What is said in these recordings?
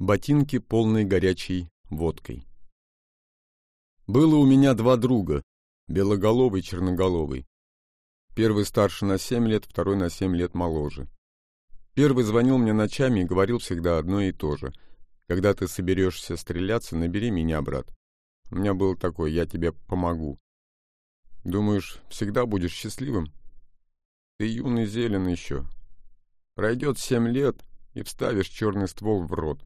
Ботинки, полные горячей водкой. Было у меня два друга, белоголовый и черноголовый. Первый старше на семь лет, второй на семь лет моложе. Первый звонил мне ночами и говорил всегда одно и то же. «Когда ты соберешься стреляться, набери меня, брат. У меня было такое, я тебе помогу». «Думаешь, всегда будешь счастливым?» «Ты юный зелен еще. Пройдет семь лет, и вставишь черный ствол в рот.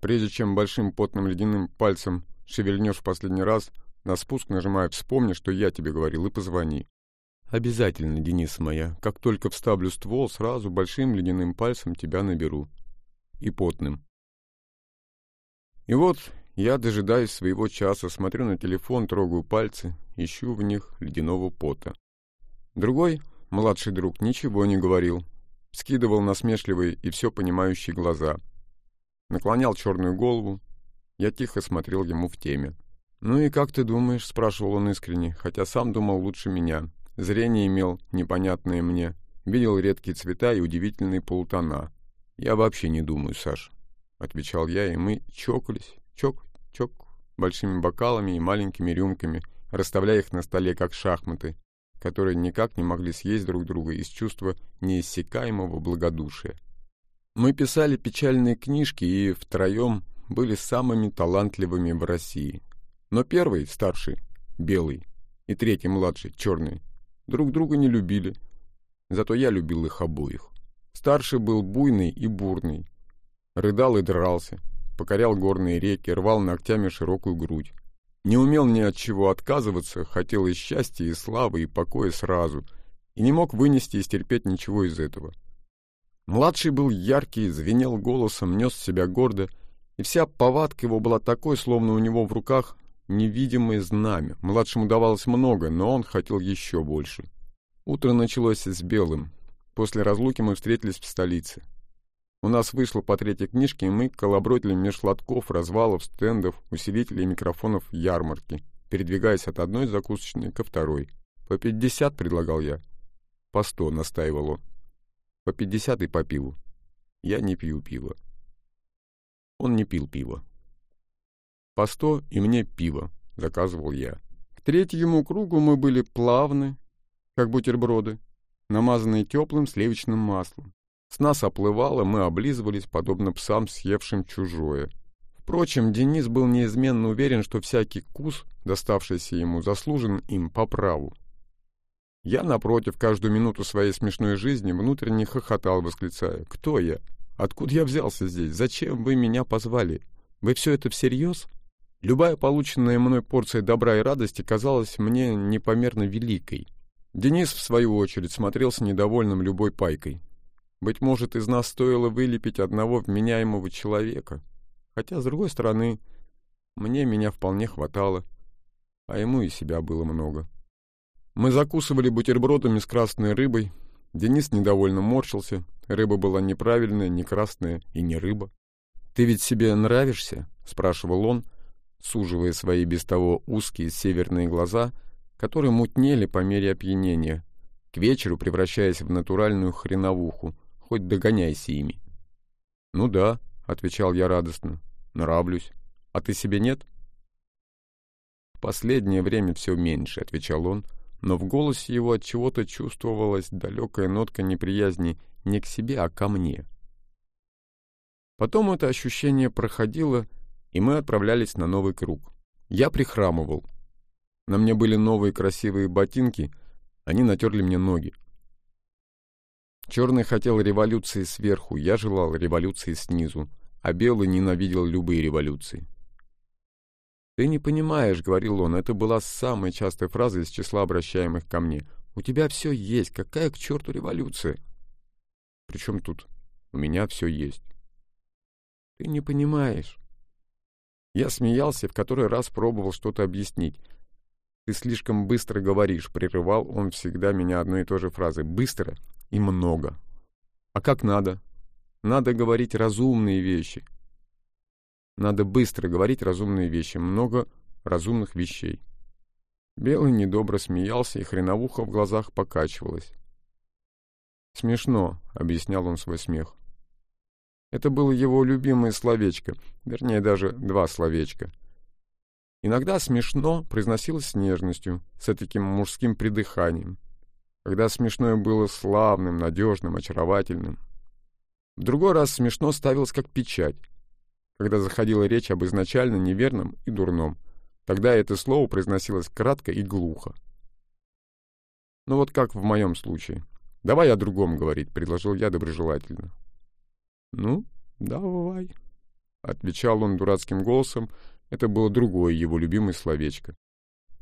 Прежде чем большим потным ледяным пальцем шевельнешь в последний раз, на спуск нажимай «Вспомни, что я тебе говорил» и позвони. Обязательно, Денис моя, как только вставлю ствол, сразу большим ледяным пальцем тебя наберу. И потным. И вот я дожидаюсь своего часа, смотрю на телефон, трогаю пальцы, ищу в них ледяного пота. Другой, младший друг, ничего не говорил, скидывал насмешливые и все понимающие глаза. Наклонял черную голову. Я тихо смотрел ему в теме. «Ну и как ты думаешь?» — спрашивал он искренне, хотя сам думал лучше меня. Зрение имел непонятное мне. Видел редкие цвета и удивительные полутона. «Я вообще не думаю, Саш», — отвечал я, и мы чокались, чок-чок, большими бокалами и маленькими рюмками, расставляя их на столе, как шахматы, которые никак не могли съесть друг друга из чувства неиссякаемого благодушия. Мы писали печальные книжки и втроем были самыми талантливыми в России. Но первый, старший, белый, и третий, младший, черный, друг друга не любили. Зато я любил их обоих. Старший был буйный и бурный. Рыдал и дрался, покорял горные реки, рвал ногтями широкую грудь. Не умел ни от чего отказываться, хотел и счастья, и славы, и покоя сразу, и не мог вынести и стерпеть ничего из этого. Младший был яркий, звенел голосом, нес себя гордо, и вся повадка его была такой, словно у него в руках невидимое знамя. Младшему давалось много, но он хотел еще больше. Утро началось с белым. После разлуки мы встретились в столице. У нас вышло по третьей книжке, и мы колобродили меж лотков, развалов, стендов, усилителей микрофонов ярмарки, передвигаясь от одной закусочной ко второй. «По пятьдесят», — предлагал я. «По сто», — настаивал он. «По пятьдесят и по пиву». Я не пью пиво. Он не пил пиво. «По сто и мне пиво», — заказывал я. К третьему кругу мы были плавны, как бутерброды, намазанные теплым сливочным маслом. С нас оплывало, мы облизывались, подобно псам, съевшим чужое. Впрочем, Денис был неизменно уверен, что всякий кус, доставшийся ему, заслужен им по праву. Я, напротив, каждую минуту своей смешной жизни внутренне хохотал, восклицая «Кто я? Откуда я взялся здесь? Зачем вы меня позвали? Вы все это всерьез?» Любая полученная мной порция добра и радости казалась мне непомерно великой. Денис, в свою очередь, смотрелся недовольным любой пайкой. Быть может, из нас стоило вылепить одного вменяемого человека. Хотя, с другой стороны, мне меня вполне хватало, а ему и себя было много. Мы закусывали бутербродами с красной рыбой. Денис недовольно морщился. Рыба была неправильная, не красная и не рыба. «Ты ведь себе нравишься?» — спрашивал он, суживая свои без того узкие северные глаза, которые мутнели по мере опьянения, к вечеру превращаясь в натуральную хреновуху — хоть догоняйся ими. — Ну да, — отвечал я радостно, — нравлюсь. А ты себе нет? — В последнее время все меньше, — отвечал он, но в голосе его от чего-то чувствовалась далекая нотка неприязни не к себе, а ко мне. Потом это ощущение проходило, и мы отправлялись на новый круг. Я прихрамывал. На мне были новые красивые ботинки, они натерли мне ноги. Черный хотел революции сверху, я желал революции снизу, а белый ненавидел любые революции. «Ты не понимаешь», — говорил он, — это была самая частая фраза из числа обращаемых ко мне. «У тебя все есть, какая к черту революция?» «Причем тут у меня все есть?» «Ты не понимаешь». Я смеялся, в который раз пробовал что-то объяснить. «Ты слишком быстро говоришь», — прерывал он всегда меня одной и той же фразой. «Быстро и много. А как надо? Надо говорить разумные вещи. Надо быстро говорить разумные вещи, много разумных вещей. Белый недобро смеялся, и хреновуха в глазах покачивалась. «Смешно», — объяснял он свой смех. Это было его любимое словечко, вернее, даже два словечка. Иногда смешно произносилось с нежностью, с таким мужским придыханием. Когда смешное было славным, надежным, очаровательным. В другой раз смешно ставилось как печать, когда заходила речь об изначально неверном и дурном. Тогда это слово произносилось кратко и глухо. Ну вот как в моем случае. «Давай о другом говорить», — предложил я доброжелательно. «Ну, давай», — отвечал он дурацким голосом. Это было другое его любимое словечко.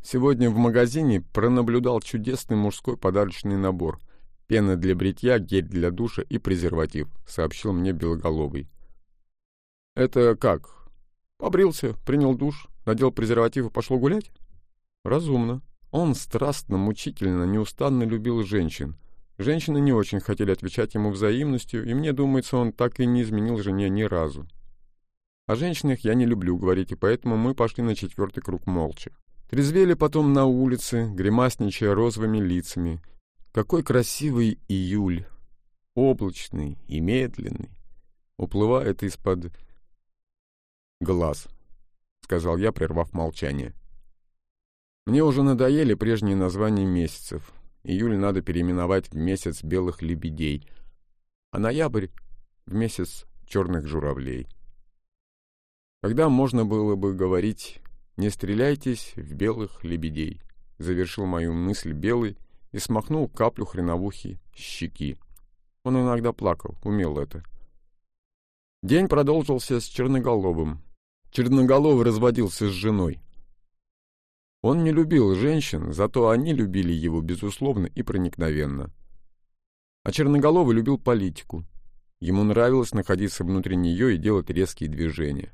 Сегодня в магазине пронаблюдал чудесный мужской подарочный набор. Пена для бритья, гель для душа и презерватив, сообщил мне Белоголовый. Это как? Побрился, принял душ, надел презерватив и пошел гулять? Разумно. Он страстно, мучительно, неустанно любил женщин. Женщины не очень хотели отвечать ему взаимностью, и мне думается, он так и не изменил жене ни разу. О женщинах я не люблю говорить, и поэтому мы пошли на четвертый круг молча. Трезвели потом на улице, гримасничая розовыми лицами. Какой красивый июль! Облачный и медленный. Уплывает из-под глаз, — сказал я, прервав молчание. Мне уже надоели прежние названия месяцев. Июль надо переименовать в месяц белых лебедей, а ноябрь — в месяц черных журавлей. Когда можно было бы говорить «не стреляйтесь в белых лебедей», завершил мою мысль белый и смахнул каплю хреновухи с щеки. Он иногда плакал, умел это. День продолжился с Черноголовым. Черноголовый разводился с женой. Он не любил женщин, зато они любили его, безусловно, и проникновенно. А Черноголовый любил политику. Ему нравилось находиться внутри нее и делать резкие движения.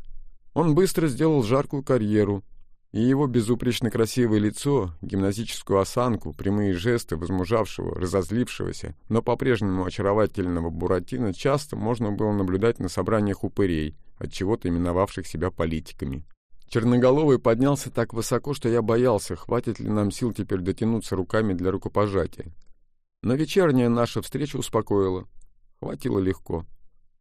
Он быстро сделал жаркую карьеру, и его безупречно красивое лицо, гимназическую осанку, прямые жесты возмужавшего, разозлившегося, но по-прежнему очаровательного Буратино часто можно было наблюдать на собраниях упырей, от чего-то именовавших себя политиками. Черноголовый поднялся так высоко, что я боялся, хватит ли нам сил теперь дотянуться руками для рукопожатия. Но вечерняя наша встреча успокоила. Хватило легко.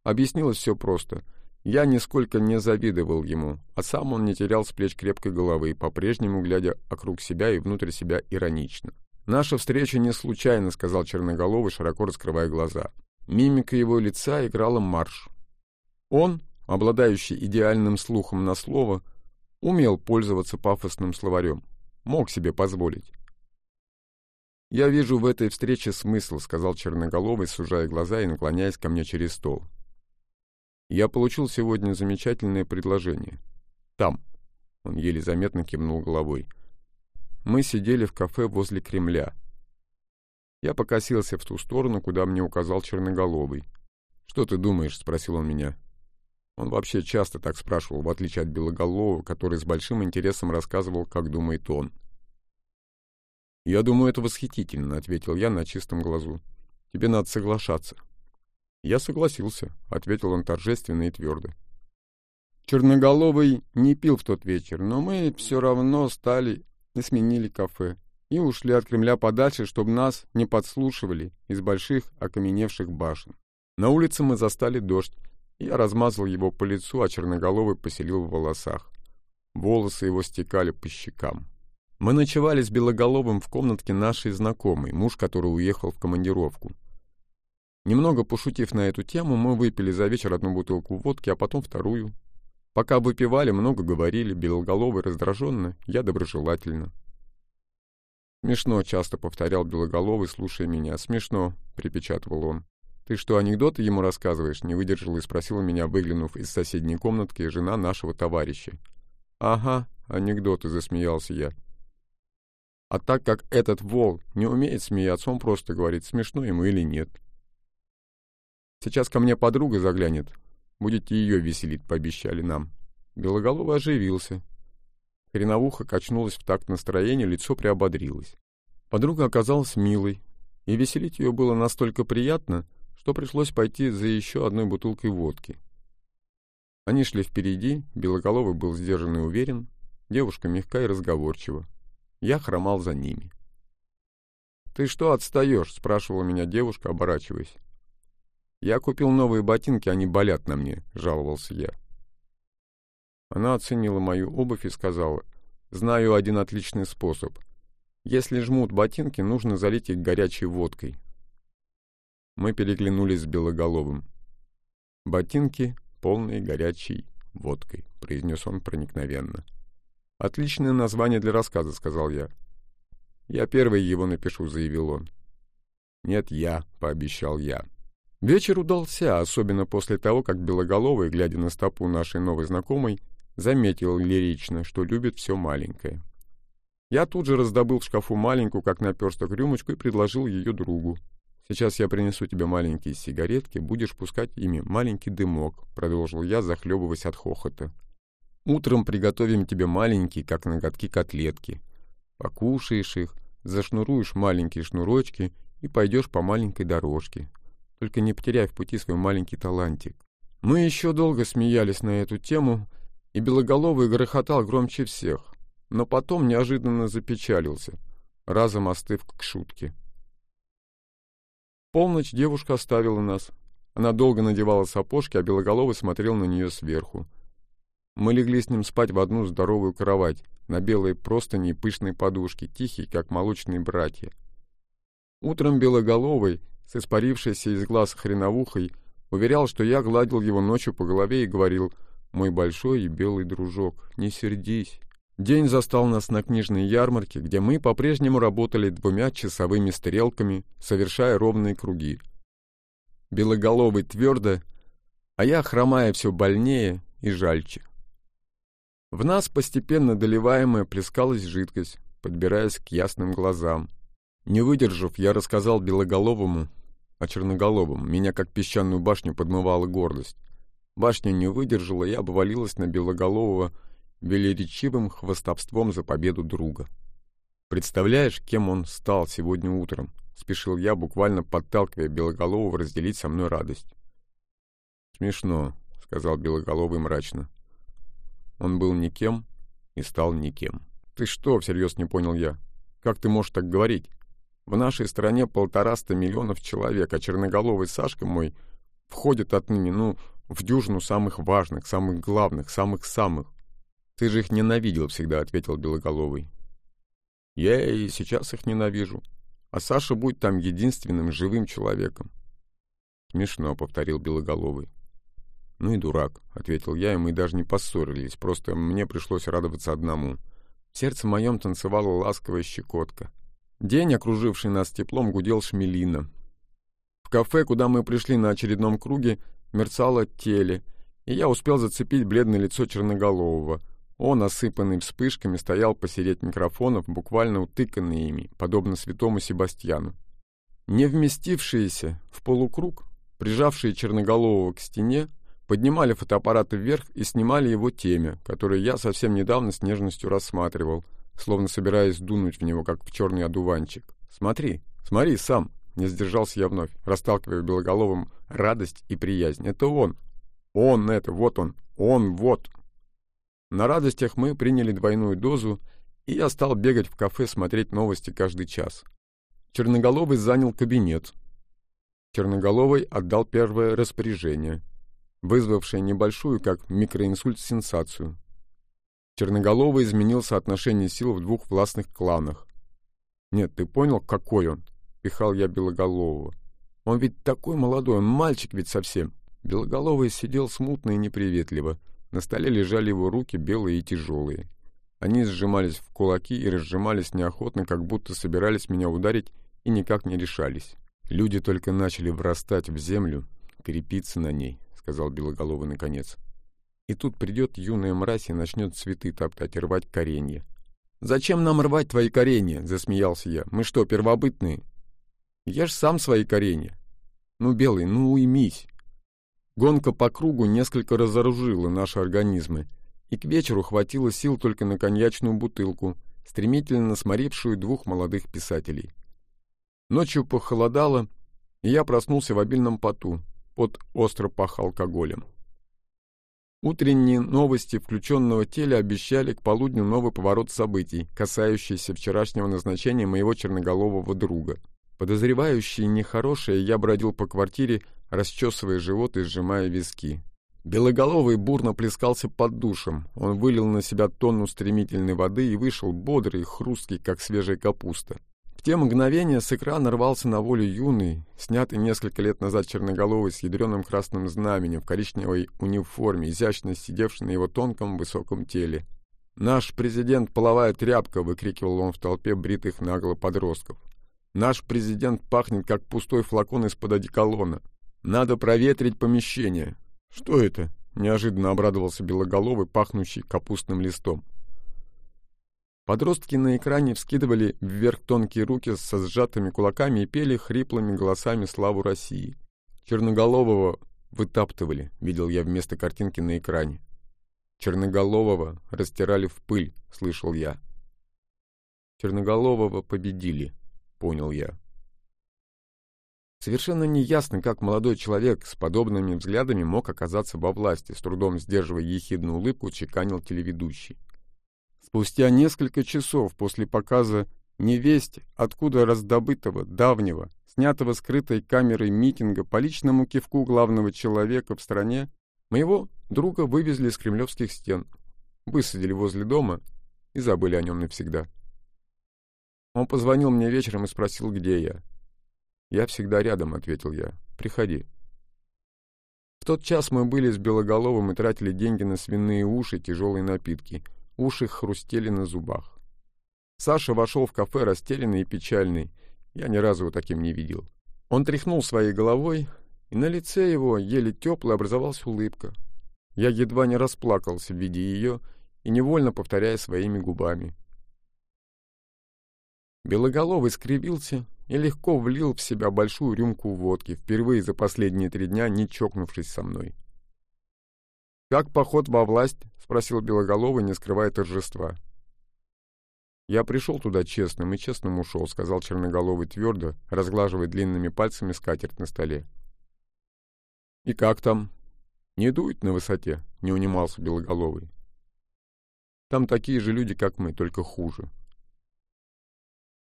Объяснилось все просто. Я нисколько не завидовал ему, а сам он не терял с плеч крепкой головы, по-прежнему глядя округ себя и внутрь себя иронично. «Наша встреча не случайна», — сказал Черноголовый, широко раскрывая глаза. Мимика его лица играла марш. Он, обладающий идеальным слухом на слово, умел пользоваться пафосным словарем, мог себе позволить. «Я вижу в этой встрече смысл», — сказал Черноголовый, сужая глаза и наклоняясь ко мне через стол. «Я получил сегодня замечательное предложение. Там», — он еле заметно кивнул головой, — «мы сидели в кафе возле Кремля». Я покосился в ту сторону, куда мне указал Черноголовый. «Что ты думаешь?» — спросил он меня. Он вообще часто так спрашивал, в отличие от Белоголового, который с большим интересом рассказывал, как думает он. «Я думаю, это восхитительно», — ответил я на чистом глазу. «Тебе надо соглашаться». «Я согласился», — ответил он торжественно и твердо. Черноголовый не пил в тот вечер, но мы все равно стали и сменили кафе и ушли от Кремля подальше, чтобы нас не подслушивали из больших окаменевших башен. На улице мы застали дождь, я размазал его по лицу, а черноголовый поселил в волосах. Волосы его стекали по щекам. Мы ночевали с Белоголовым в комнатке нашей знакомой, муж который уехал в командировку. Немного пошутив на эту тему, мы выпили за вечер одну бутылку водки, а потом вторую. Пока выпивали, много говорили, Белоголовый раздраженно, я доброжелательно. «Смешно», — часто повторял Белоголовый, слушая меня. «Смешно», — припечатывал он. «Ты что, анекдоты ему рассказываешь?» — не выдержала и спросила меня, выглянув из соседней комнатки, жена нашего товарища. «Ага, анекдоты», — засмеялся я. А так как этот вол не умеет смеяться, он просто говорит, смешно ему или нет. «Сейчас ко мне подруга заглянет. Будете ее веселить», — пообещали нам. Белоголовый оживился. Хреновуха качнулась в такт настроения, лицо приободрилось. Подруга оказалась милой, и веселить ее было настолько приятно, что пришлось пойти за еще одной бутылкой водки. Они шли впереди, Белоголовый был сдержан и уверен, девушка мягка и разговорчива. Я хромал за ними. «Ты что отстаешь?» — спрашивала меня девушка, оборачиваясь. «Я купил новые ботинки, они болят на мне», — жаловался я. Она оценила мою обувь и сказала, «Знаю один отличный способ. Если жмут ботинки, нужно залить их горячей водкой». Мы переглянулись с Белоголовым. «Ботинки, полные горячей водкой», — произнес он проникновенно. «Отличное название для рассказа», — сказал я. «Я первый его напишу», — заявил он. «Нет, я», — пообещал я. Вечер удался, особенно после того, как Белоголовый, глядя на стопу нашей новой знакомой, заметил лирично, что любит все маленькое. Я тут же раздобыл в шкафу маленькую, как наперсток, рюмочку и предложил ее другу. «Сейчас я принесу тебе маленькие сигаретки, будешь пускать ими маленький дымок», — продолжил я, захлебываясь от хохота. «Утром приготовим тебе маленькие, как ноготки, котлетки. Покушаешь их, зашнуруешь маленькие шнурочки и пойдешь по маленькой дорожке. Только не потеряй в пути свой маленький талантик». Мы еще долго смеялись на эту тему, и Белоголовый грохотал громче всех, но потом неожиданно запечалился, разом остыв к шутке. Полночь девушка оставила нас. Она долго надевала сапожки, а Белоголовый смотрел на нее сверху. Мы легли с ним спать в одну здоровую кровать, на белой простыни и пышной подушке, тихие, как молочные братья. Утром Белоголовый, с испарившейся из глаз хреновухой, уверял, что я гладил его ночью по голове и говорил — мой большой и белый дружок, не сердись. День застал нас на книжной ярмарке, где мы по-прежнему работали двумя часовыми стрелками, совершая ровные круги. Белоголовый твердо, а я, хромая все больнее и жальче. В нас постепенно доливаемая плескалась жидкость, подбираясь к ясным глазам. Не выдержав, я рассказал Белоголовому о Черноголовом. Меня как песчаную башню подмывала гордость. Башня не выдержала и обвалилась на Белоголового велеречивым хвостовством за победу друга. «Представляешь, кем он стал сегодня утром?» — спешил я, буквально подталкивая Белоголового разделить со мной радость. «Смешно», — сказал Белоголовый мрачно. Он был никем и стал никем. «Ты что?» — всерьез не понял я. «Как ты можешь так говорить? В нашей стране полтораста миллионов человек, а черноголовый Сашка мой входит отныне, ну, в дюжину самых важных, самых главных, самых-самых. Ты же их ненавидел всегда, — ответил Белоголовый. Я и сейчас их ненавижу. А Саша будет там единственным живым человеком. Смешно, — повторил Белоголовый. Ну и дурак, — ответил я, и мы даже не поссорились, просто мне пришлось радоваться одному. В сердце моем танцевала ласковая щекотка. День, окруживший нас теплом, гудел шмелина. В кафе, куда мы пришли на очередном круге, мерцало теле, и я успел зацепить бледное лицо Черноголового. Он, осыпанный вспышками, стоял посередине микрофонов, буквально утыканный ими, подобно святому Себастьяну. Не вместившиеся в полукруг, прижавшие Черноголового к стене, поднимали фотоаппараты вверх и снимали его темя, которое я совсем недавно с нежностью рассматривал, словно собираясь дунуть в него, как в черный одуванчик. «Смотри, смотри сам!» Не сдержался я вновь, расталкивая белоголовым радость и приязнь. Это он. Он это, вот он. Он вот. На радостях мы приняли двойную дозу, и я стал бегать в кафе, смотреть новости каждый час. Черноголовый занял кабинет. Черноголовый отдал первое распоряжение, вызвавшее небольшую, как микроинсульт, сенсацию. Черноголовый изменил соотношение сил в двух властных кланах. Нет, ты понял, какой он? пихал я Белоголового. «Он ведь такой молодой, он мальчик ведь совсем!» Белоголовый сидел смутно и неприветливо. На столе лежали его руки, белые и тяжелые. Они сжимались в кулаки и разжимались неохотно, как будто собирались меня ударить и никак не решались. «Люди только начали врастать в землю, крепиться на ней», — сказал Белоголовый наконец. «И тут придет юная мразь и начнет цветы топтать и рвать коренья». «Зачем нам рвать твои коренья?» — засмеялся я. «Мы что, первобытные?» Я ж сам свои коренья. Ну, Белый, ну уймись. Гонка по кругу несколько разоружила наши организмы, и к вечеру хватило сил только на коньячную бутылку, стремительно сморившую двух молодых писателей. Ночью похолодало, и я проснулся в обильном поту, под остро пах алкоголем. Утренние новости включенного теля обещали к полудню новый поворот событий, касающийся вчерашнего назначения моего черноголового друга — Подозревающий нехорошее, я бродил по квартире, расчесывая живот и сжимая виски. Белоголовый бурно плескался под душем. Он вылил на себя тонну стремительной воды и вышел бодрый, хрусткий, как свежая капуста. В те мгновения с экрана рвался на волю юный, снятый несколько лет назад черноголовый с ядреным красным знаменем в коричневой униформе, изящно сидевший на его тонком высоком теле. «Наш президент — половая тряпка!» — выкрикивал он в толпе бритых нагло подростков. «Наш президент пахнет, как пустой флакон из-под одеколона. Надо проветрить помещение!» «Что это?» — неожиданно обрадовался белоголовый, пахнущий капустным листом. Подростки на экране вскидывали вверх тонкие руки со сжатыми кулаками и пели хриплыми голосами славу России. Черноголового вытаптывали, видел я вместо картинки на экране. Черноголового растирали в пыль, слышал я. Черноголового победили, понял я. Совершенно неясно, как молодой человек с подобными взглядами мог оказаться во власти, с трудом сдерживая ехидную улыбку, чеканил телеведущий. Спустя несколько часов после показа невесть, откуда раздобытого, давнего, снятого скрытой камерой митинга по личному кивку главного человека в стране, моего друга вывезли с кремлевских стен, высадили возле дома и забыли о нем навсегда. Он позвонил мне вечером и спросил, где я. «Я всегда рядом», — ответил я. «Приходи». В тот час мы были с Белоголовым и тратили деньги на свиные уши и тяжелые напитки — уши хрустели на зубах. Саша вошел в кафе растерянный и печальный. Я ни разу его таким не видел. Он тряхнул своей головой, и на лице его, еле тепло, образовалась улыбка. Я едва не расплакался, видя ее, и невольно повторяя своими губами. Белоголовый скривился и легко влил в себя большую рюмку водки, впервые за последние три дня не чокнувшись со мной. «Как поход во власть?» — спросил Белоголовый, не скрывая торжества. «Я пришел туда честным и честным ушел», — сказал Черноголовый твердо, разглаживая длинными пальцами скатерть на столе. «И как там?» «Не дует на высоте», — не унимался Белоголовый. «Там такие же люди, как мы, только хуже».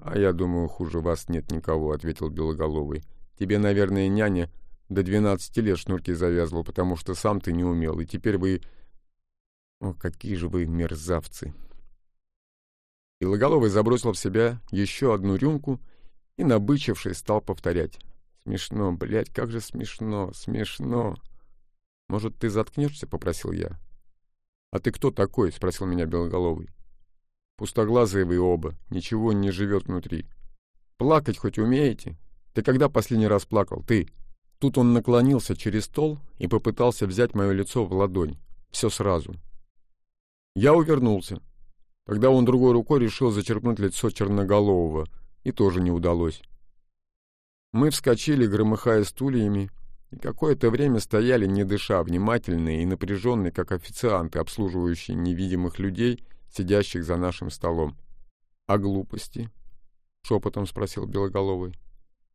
«А я думаю, хуже вас нет никого», — ответил Белоголовый. «Тебе, наверное, няня до 12 лет шнурки завязывал, потому что сам ты не умел, и теперь вы... О, какие же вы мерзавцы!» И Логоловый забросил в себя еще одну рюмку и, набычившись, стал повторять. «Смешно, блядь, как же смешно, смешно!» «Может, ты заткнешься?» — попросил я. «А ты кто такой?» — спросил меня Белоголовый. «Пустоглазые вы оба, ничего не живет внутри. Плакать хоть умеете? Ты когда последний раз плакал? Ты?» Тут он наклонился через стол и попытался взять мое лицо в ладонь. Все сразу. Я увернулся. Тогда он другой рукой решил зачерпнуть лицо черноголового, и тоже не удалось. Мы вскочили, громыхая стульями, и какое-то время стояли, не дыша, внимательные и напряженные, как официанты, обслуживающие невидимых людей, сидящих за нашим столом. — А глупости? — шепотом спросил Белоголовый.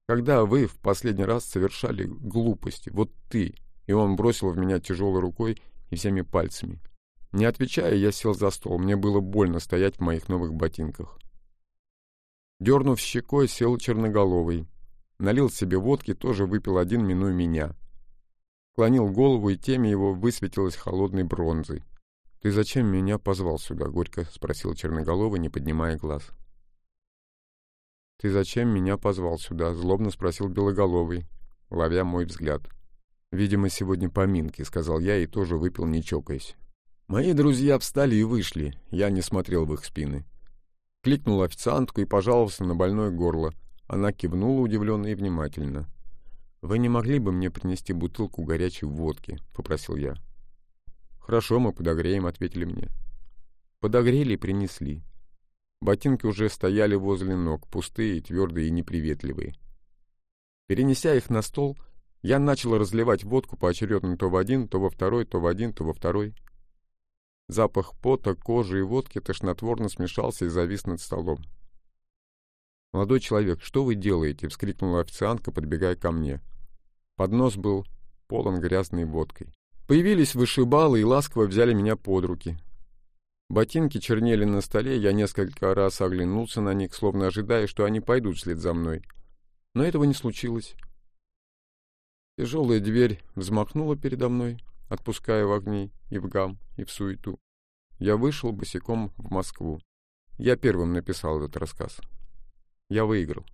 Когда вы в последний раз совершали глупости? Вот ты. И он бросил в меня тяжелой рукой и всеми пальцами. Не отвечая, я сел за стол. Мне было больно стоять в моих новых ботинках. Дернув щекой, сел черноголовый. Налил себе водки, тоже выпил один, минуя меня. Клонил голову, и темя его высветилась холодной бронзой. «Ты зачем меня позвал сюда?» — горько спросил черноголовый, не поднимая глаз. «Ты зачем меня позвал сюда?» — злобно спросил Белоголовый, ловя мой взгляд. «Видимо, сегодня поминки», — сказал я и тоже выпил, не чокаясь. Мои друзья встали и вышли, я не смотрел в их спины. Кликнул официантку и пожаловался на больное горло. Она кивнула удивленно и внимательно. «Вы не могли бы мне принести бутылку горячей водки?» — попросил я. «Хорошо, мы подогреем», — ответили мне. Подогрели и принесли. Ботинки уже стояли возле ног, пустые, твердые и неприветливые. Перенеся их на стол, я начал разливать водку поочередно то в один, то во второй, то в один, то во второй. Запах пота, кожи и водки тошнотворно смешался и завис над столом. «Молодой человек, что вы делаете?» — вскрикнула официантка, подбегая ко мне. Поднос был полон грязной водкой. Появились вышибалы и ласково взяли меня под руки. Ботинки чернели на столе, я несколько раз оглянулся на них, словно ожидая, что они пойдут вслед за мной. Но этого не случилось. Тяжелая дверь взмахнула передо мной, отпуская в огни и в гам, и в суету. Я вышел босиком в Москву. Я первым написал этот рассказ. Я выиграл.